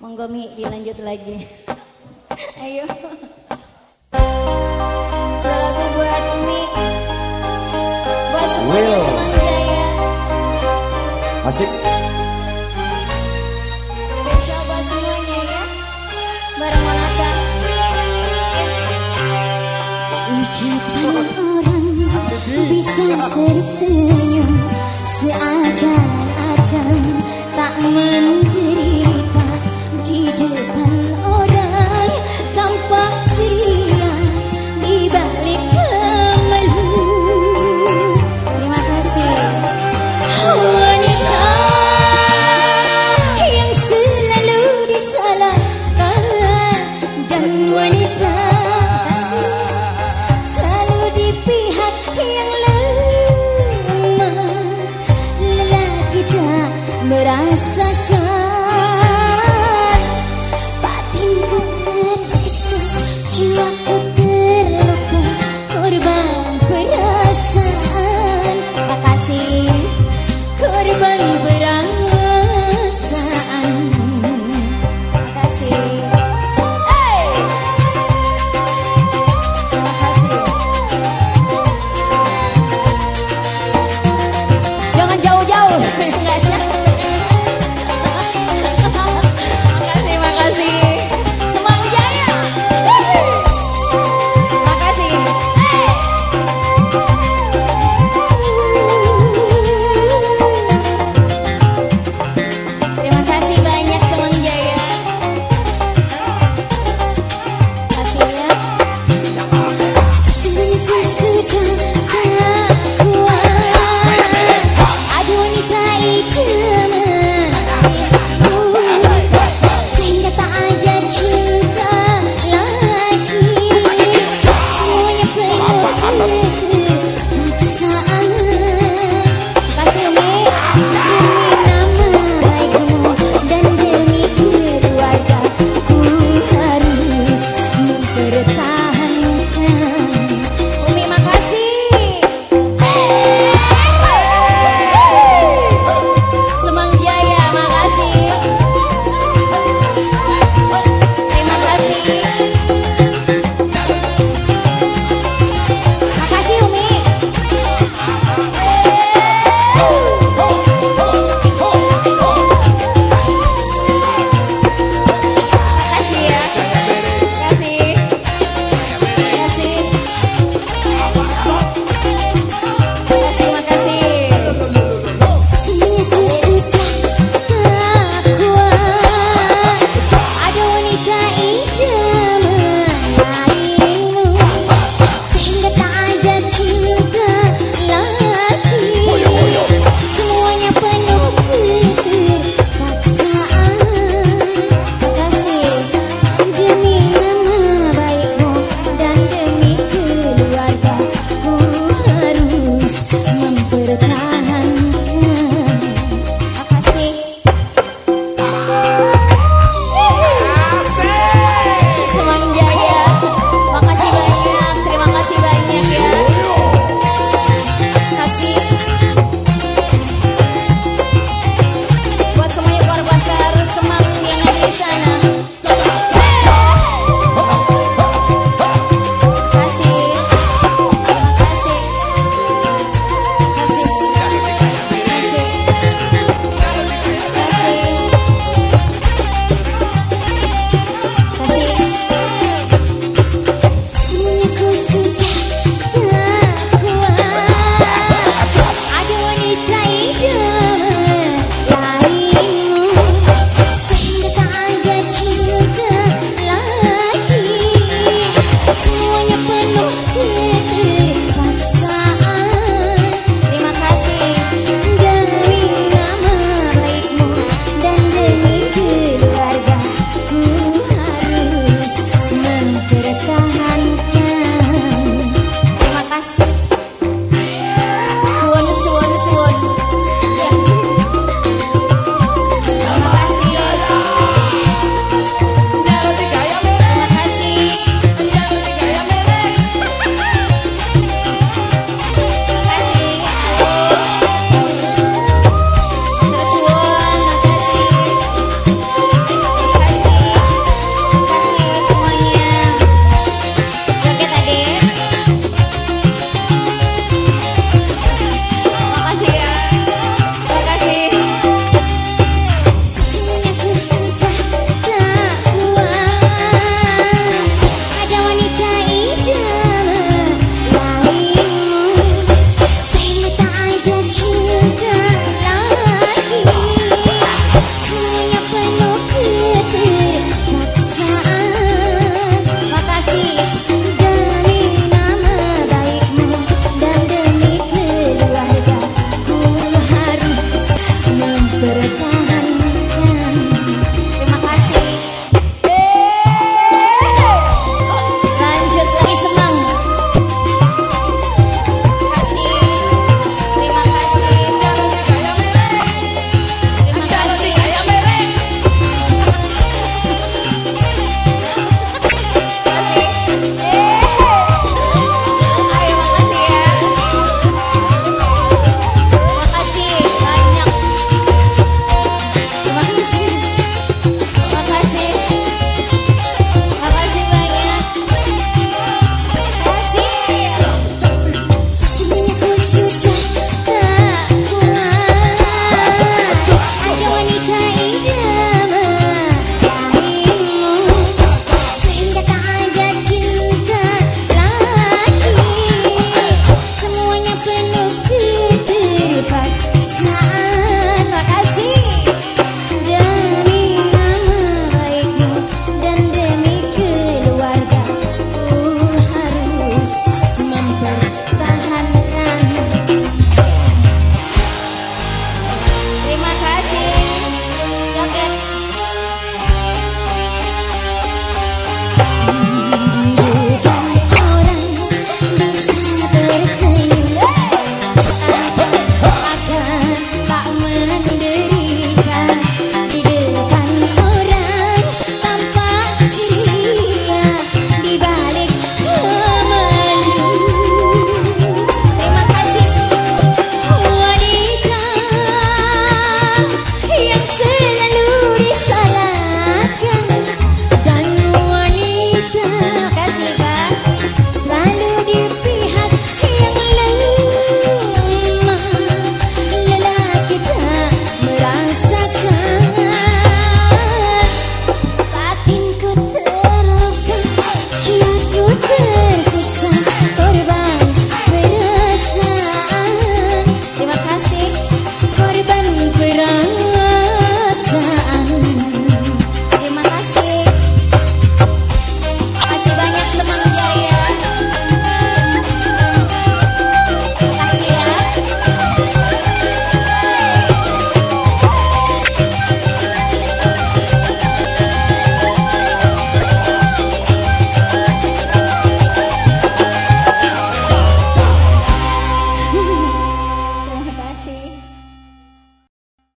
Monggo Mi dilanjut lagi. Ayo. Selalu buat Mi. Buat semuanya senang jaya. Asik. Spesial buat semuanya ya. Bareng Monata. Ucapan orang bisa tersenyum seakan-akan tak mencuri you